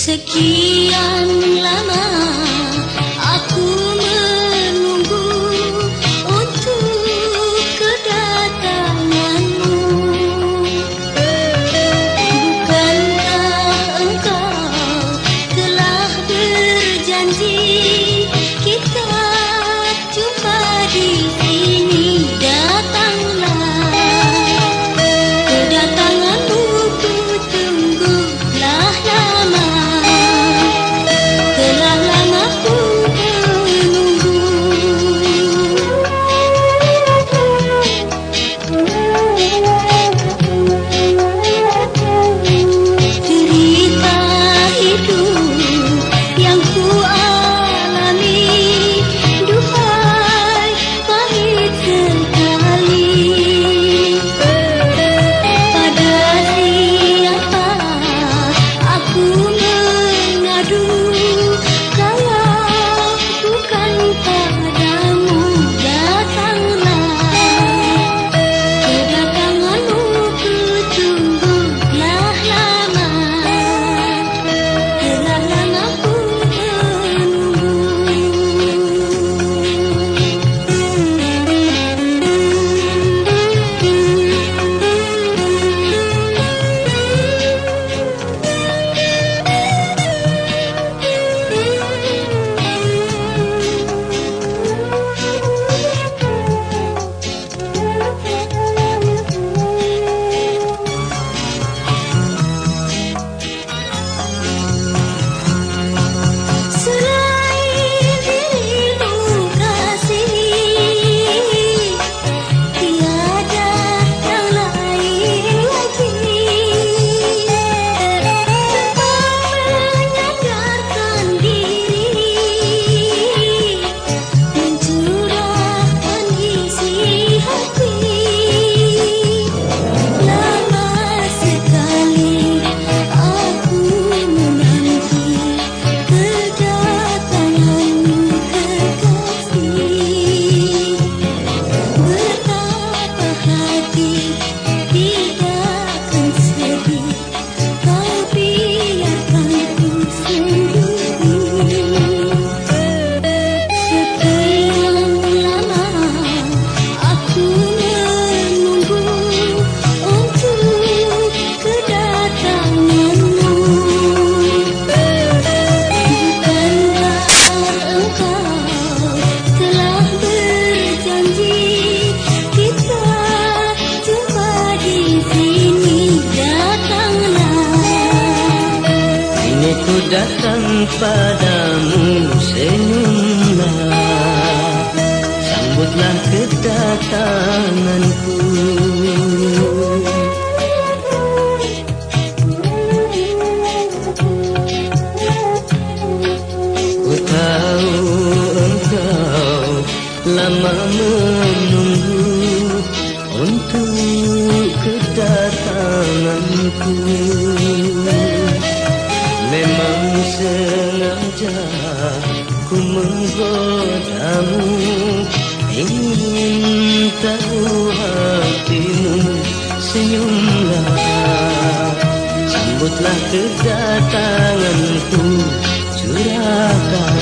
Sekian. Datang padamu senyumlah. Sambutlah kedatanganku. Ku tahu engkau lama menunggu Untuk kedatanganku sengaja ku menggodamu. Ingin tahu hatimu senyumlah. Sambutlah kedatanganku curahkan